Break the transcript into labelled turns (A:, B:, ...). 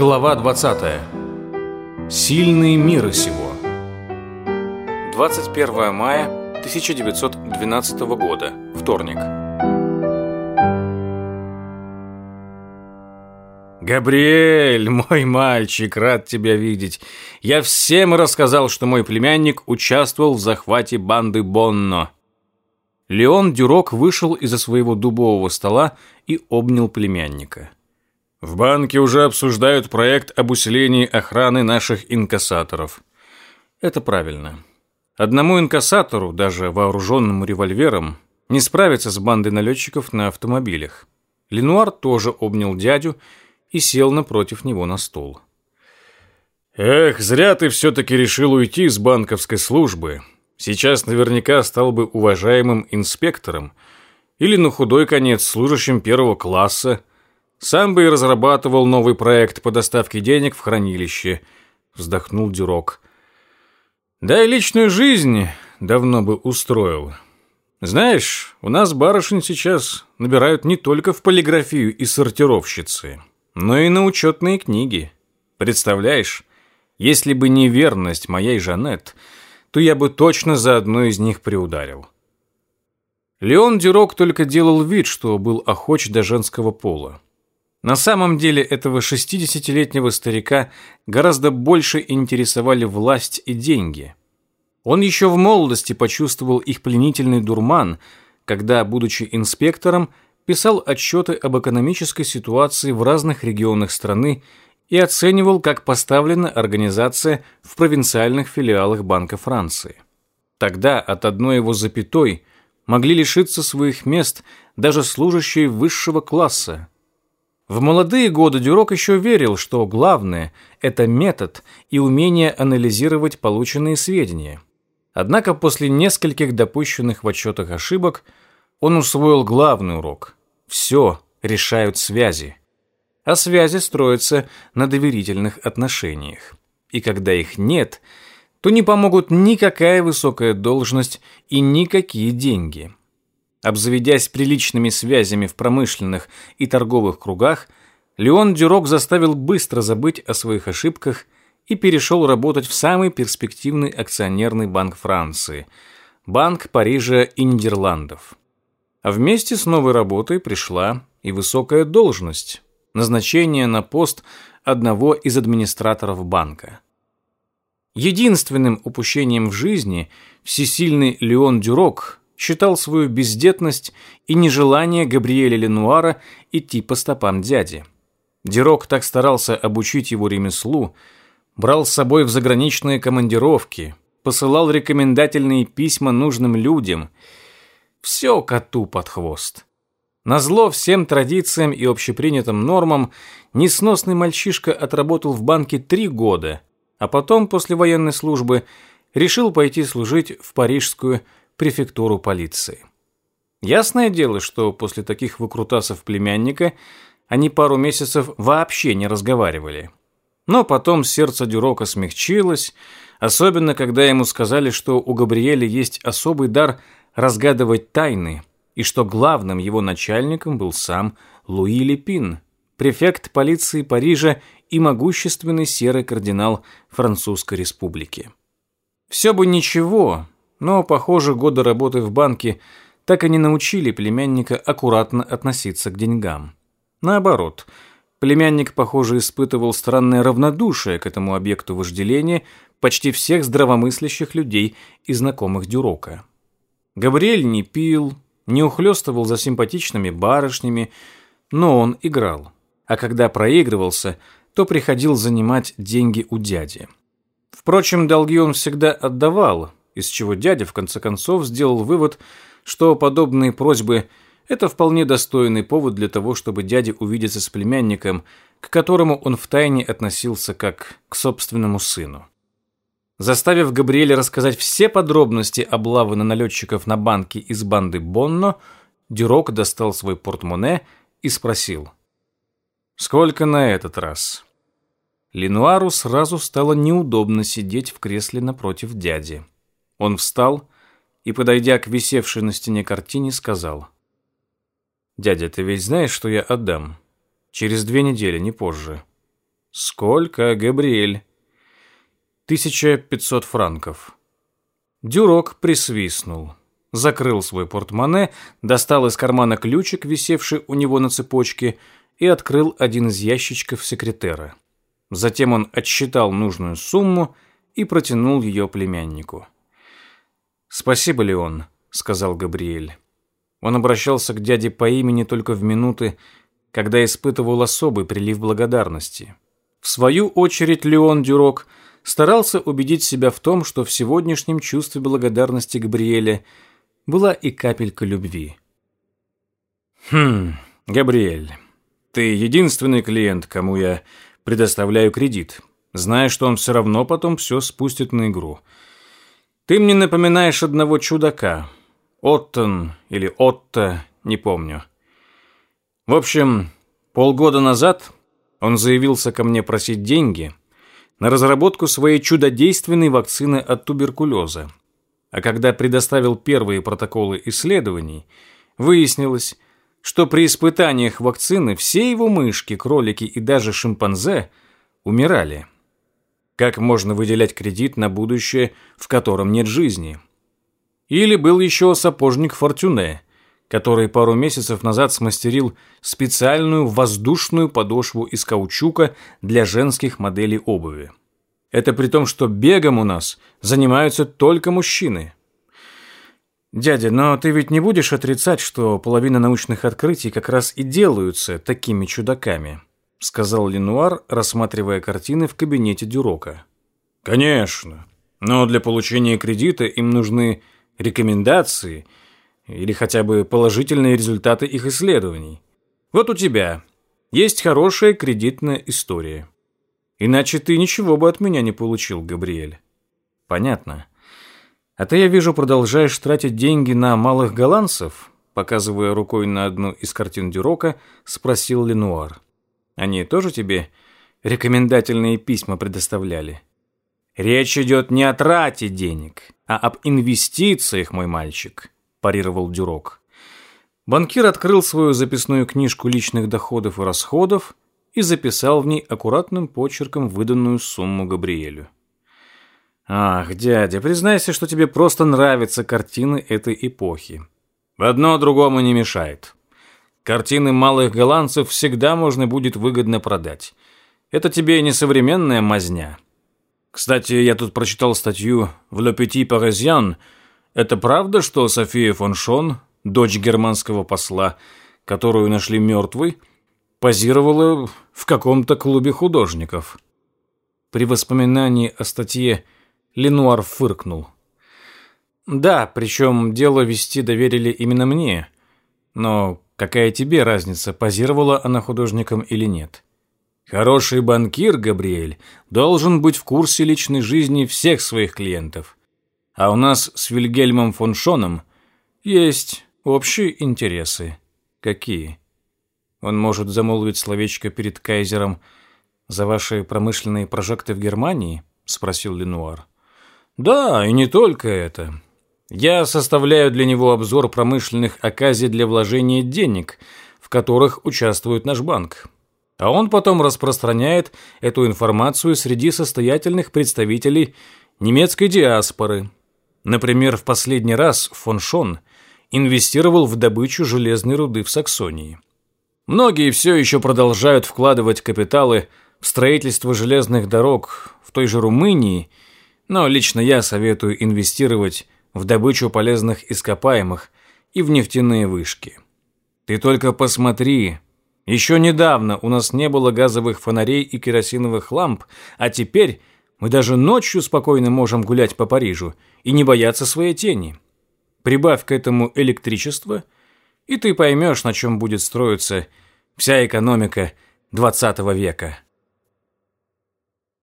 A: Глава 20. Сильные мира сего. 21 мая 1912 года. Вторник. «Габриэль, мой мальчик, рад тебя видеть. Я всем рассказал, что мой племянник участвовал в захвате банды Бонно». Леон Дюрок вышел из-за своего дубового стола и обнял племянника. В банке уже обсуждают проект об усилении охраны наших инкассаторов. Это правильно. Одному инкассатору, даже вооруженному револьвером, не справиться с бандой налетчиков на автомобилях. Ленуар тоже обнял дядю и сел напротив него на стол. «Эх, зря ты все-таки решил уйти с банковской службы. Сейчас наверняка стал бы уважаемым инспектором или на худой конец служащим первого класса, сам бы и разрабатывал новый проект по доставке денег в хранилище», — вздохнул Дюрок. «Да и личную жизнь давно бы устроил. Знаешь, у нас барышень сейчас набирают не только в полиграфию и сортировщицы, но и на учетные книги. Представляешь, если бы не верность моей Жанет, то я бы точно за одну из них приударил». Леон Дюрок только делал вид, что был охоч до женского пола. На самом деле этого 60-летнего старика гораздо больше интересовали власть и деньги. Он еще в молодости почувствовал их пленительный дурман, когда, будучи инспектором, писал отчеты об экономической ситуации в разных регионах страны и оценивал, как поставлена организация в провинциальных филиалах Банка Франции. Тогда от одной его запятой могли лишиться своих мест даже служащие высшего класса, в молодые годы Дюрок еще верил, что главное – это метод и умение анализировать полученные сведения. Однако после нескольких допущенных в отчетах ошибок он усвоил главный урок – все решают связи. А связи строятся на доверительных отношениях. И когда их нет, то не помогут никакая высокая должность и никакие деньги – Обзаведясь приличными связями в промышленных и торговых кругах, Леон Дюрок заставил быстро забыть о своих ошибках и перешел работать в самый перспективный акционерный банк Франции – Банк Парижа и Нидерландов. А вместе с новой работой пришла и высокая должность – назначение на пост одного из администраторов банка. Единственным упущением в жизни всесильный Леон Дюрок – считал свою бездетность и нежелание Габриэля Ленуара идти по стопам дяди. Дирок так старался обучить его ремеслу, брал с собой в заграничные командировки, посылал рекомендательные письма нужным людям. Все коту под хвост. Назло всем традициям и общепринятым нормам несносный мальчишка отработал в банке три года, а потом, после военной службы, решил пойти служить в парижскую префектуру полиции. Ясное дело, что после таких выкрутасов племянника они пару месяцев вообще не разговаривали. Но потом сердце Дюрока смягчилось, особенно когда ему сказали, что у Габриэля есть особый дар разгадывать тайны, и что главным его начальником был сам Луи Лепин, префект полиции Парижа и могущественный серый кардинал Французской республики. Все бы ничего, но, похоже, годы работы в банке так и не научили племянника аккуратно относиться к деньгам. Наоборот, племянник, похоже, испытывал странное равнодушие к этому объекту вожделения почти всех здравомыслящих людей и знакомых Дюрока. Габриэль не пил, не ухлёстывал за симпатичными барышнями, но он играл. А когда проигрывался, то приходил занимать деньги у дяди. Впрочем, долги он всегда отдавал, из чего дядя в конце концов сделал вывод, что подобные просьбы – это вполне достойный повод для того, чтобы дядя увидеться с племянником, к которому он втайне относился как к собственному сыну. Заставив Габриэля рассказать все подробности облавы на налетчиков на банке из банды Бонно, Дюрок достал свой портмоне и спросил. «Сколько на этот раз?» Ленуару сразу стало неудобно сидеть в кресле напротив дяди. Он встал и, подойдя к висевшей на стене картине, сказал. «Дядя, ты ведь знаешь, что я отдам? Через две недели, не позже». «Сколько, Габриэль?» «1500 франков». Дюрок присвистнул закрыл свой портмоне, достал из кармана ключик, висевший у него на цепочке, и открыл один из ящичков секретера. Затем он отсчитал нужную сумму и протянул ее племяннику. «Спасибо, Леон», — сказал Габриэль. Он обращался к дяде по имени только в минуты, когда испытывал особый прилив благодарности. В свою очередь Леон Дюрок старался убедить себя в том, что в сегодняшнем чувстве благодарности Габриэля была и капелька любви. «Хм, Габриэль, ты единственный клиент, кому я предоставляю кредит, зная, что он все равно потом все спустит на игру». Ты мне напоминаешь одного чудака. Оттон или Отто, не помню. В общем, полгода назад он заявился ко мне просить деньги на разработку своей чудодейственной вакцины от туберкулеза. А когда предоставил первые протоколы исследований, выяснилось, что при испытаниях вакцины все его мышки, кролики и даже шимпанзе умирали. Как можно выделять кредит на будущее, в котором нет жизни? Или был еще сапожник Фортюне, который пару месяцев назад смастерил специальную воздушную подошву из каучука для женских моделей обуви. Это при том, что бегом у нас занимаются только мужчины. Дядя, но ты ведь не будешь отрицать, что половина научных открытий как раз и делаются такими чудаками. — сказал Ленуар, рассматривая картины в кабинете Дюрока. «Конечно. Но для получения кредита им нужны рекомендации или хотя бы положительные результаты их исследований. Вот у тебя есть хорошая кредитная история. Иначе ты ничего бы от меня не получил, Габриэль». «Понятно. А ты, я вижу, продолжаешь тратить деньги на малых голландцев?» Показывая рукой на одну из картин Дюрока, спросил Ленуар. Они тоже тебе рекомендательные письма предоставляли? Речь идет не о трате денег, а об инвестициях, мой мальчик, парировал Дюрок. Банкир открыл свою записную книжку личных доходов и расходов и записал в ней аккуратным почерком выданную сумму Габриэлю. «Ах, дядя, признайся, что тебе просто нравятся картины этой эпохи. В Одно другому не мешает», Картины малых голландцев всегда можно будет выгодно продать. Это тебе не современная мазня. Кстати, я тут прочитал статью в «Le Petit Parisien». Это правда, что София фон Шон, дочь германского посла, которую нашли мертвой, позировала в каком-то клубе художников? При воспоминании о статье Ленуар фыркнул. «Да, причем дело вести доверили именно мне. Но Какая тебе разница, позировала она художником или нет? Хороший банкир, Габриэль, должен быть в курсе личной жизни всех своих клиентов. А у нас с Вильгельмом фон Шоном есть общие интересы. Какие? Он может замолвить словечко перед кайзером за ваши промышленные прожекты в Германии? спросил Ленуар. Да, и не только это. Я составляю для него обзор промышленных оказий для вложения денег, в которых участвует наш банк. А он потом распространяет эту информацию среди состоятельных представителей немецкой диаспоры. Например, в последний раз фон Шон инвестировал в добычу железной руды в Саксонии. Многие все еще продолжают вкладывать капиталы в строительство железных дорог в той же Румынии, но лично я советую инвестировать в добычу полезных ископаемых и в нефтяные вышки. Ты только посмотри. Еще недавно у нас не было газовых фонарей и керосиновых ламп, а теперь мы даже ночью спокойно можем гулять по Парижу и не бояться своей тени. Прибавь к этому электричество, и ты поймешь, на чем будет строиться вся экономика 20 века.